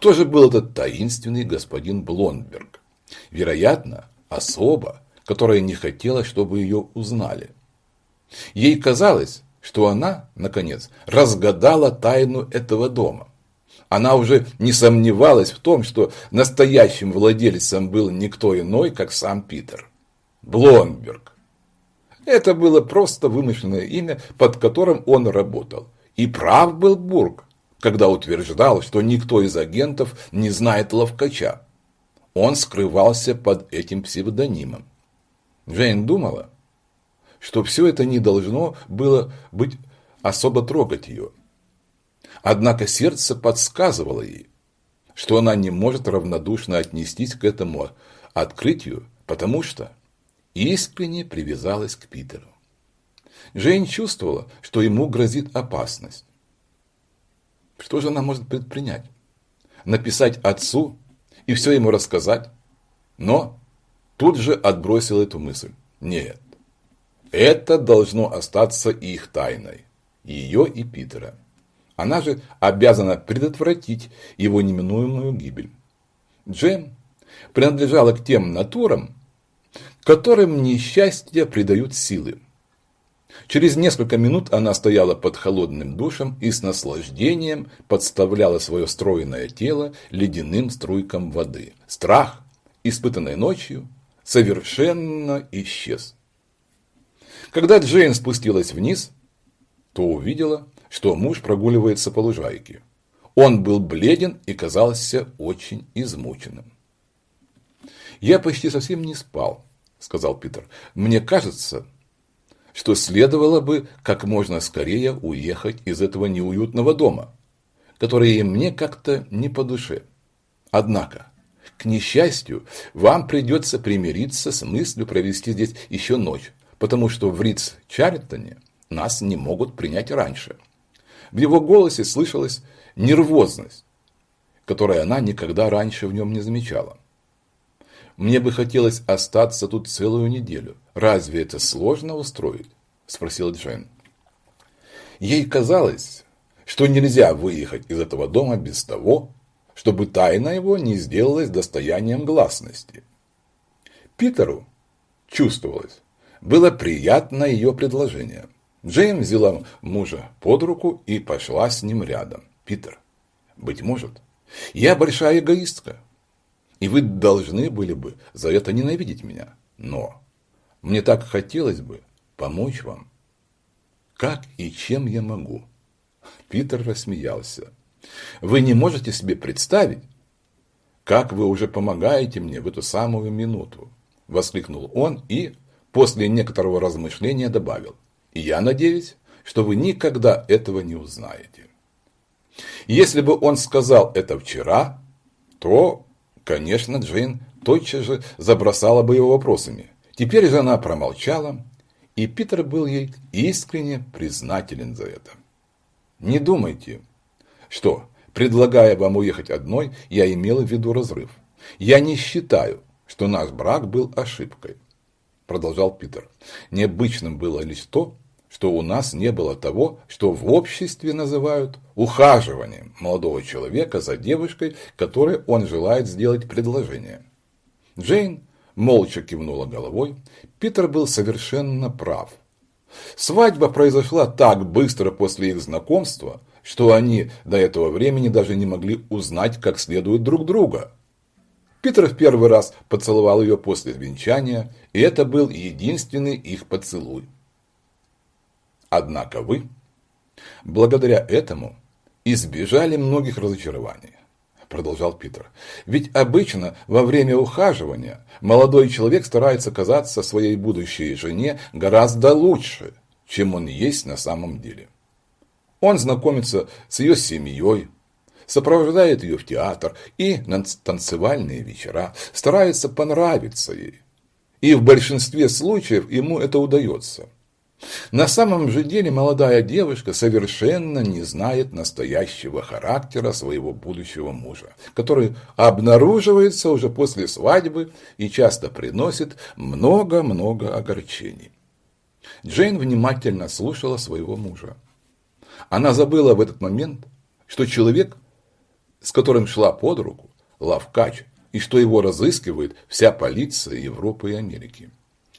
Кто же был этот таинственный господин Блонберг? Вероятно, особа, которая не хотела, чтобы ее узнали. Ей казалось, что она, наконец, разгадала тайну этого дома. Она уже не сомневалась в том, что настоящим владельцем был никто иной, как сам Питер. Блонберг. Это было просто вымышленное имя, под которым он работал. И прав был Бург, когда утверждал, что никто из агентов не знает Ловкача. Он скрывался под этим псевдонимом. Джейн думала, что все это не должно было быть особо трогать ее. Однако сердце подсказывало ей, что она не может равнодушно отнестись к этому открытию, потому что искренне привязалась к Питеру. Джейн чувствовала, что ему грозит опасность. Что же она может предпринять? Написать отцу и все ему рассказать? Но тут же отбросил эту мысль. Нет, это должно остаться их тайной. Ее и Питера. Она же обязана предотвратить его неминуемую гибель. Джем принадлежала к тем натурам, которым несчастья придают силы. Через несколько минут она стояла под холодным душем и с наслаждением подставляла свое стройное тело ледяным струйкам воды. Страх, испытанный ночью, совершенно исчез. Когда Джейн спустилась вниз, то увидела, что муж прогуливается по лужайке. Он был бледен и казался очень измученным. «Я почти совсем не спал», – сказал Питер. «Мне кажется, что следовало бы как можно скорее уехать из этого неуютного дома, который мне как-то не по душе. Однако, к несчастью, вам придется примириться с мыслью провести здесь еще ночь, потому что в Риц Чарльтоне нас не могут принять раньше. В его голосе слышалась нервозность, которой она никогда раньше в нем не замечала. Мне бы хотелось остаться тут целую неделю. Разве это сложно устроить? Спросила Джейн. Ей казалось, что нельзя выехать из этого дома без того, чтобы тайна его не сделалась достоянием гласности. Питеру чувствовалось, было приятно ее предложение. Джейн взяла мужа под руку и пошла с ним рядом. «Питер, быть может, я большая эгоистка, и вы должны были бы за это ненавидеть меня. Но мне так хотелось бы помочь вам. Как и чем я могу?» Питер рассмеялся. «Вы не можете себе представить, как вы уже помогаете мне в эту самую минуту!» Воскликнул он и, после некоторого размышления, добавил. И я надеюсь, что вы никогда этого не узнаете. Если бы он сказал это вчера, то, конечно, Джейн тотчас же забросала бы его вопросами. Теперь же она промолчала, и Питер был ей искренне признателен за это. Не думайте, что, предлагая вам уехать одной, я имел в виду разрыв. Я не считаю, что наш брак был ошибкой продолжал Питер. Необычным было лишь то, что у нас не было того, что в обществе называют ухаживанием молодого человека за девушкой, которой он желает сделать предложение. Джейн молча кивнула головой. Питер был совершенно прав. Свадьба произошла так быстро после их знакомства, что они до этого времени даже не могли узнать как следует друг друга. Питер в первый раз поцеловал ее после венчания, и это был единственный их поцелуй. Однако вы, благодаря этому, избежали многих разочарований, продолжал Питер. Ведь обычно во время ухаживания молодой человек старается казаться своей будущей жене гораздо лучше, чем он есть на самом деле. Он знакомится с ее семьей, сопровождает ее в театр и на танцевальные вечера, старается понравиться ей. И в большинстве случаев ему это удается. На самом же деле молодая девушка совершенно не знает настоящего характера своего будущего мужа, который обнаруживается уже после свадьбы и часто приносит много-много огорчений. Джейн внимательно слушала своего мужа. Она забыла в этот момент, что человек с которым шла под руку Лавкач, и что его разыскивает вся полиция Европы и Америки.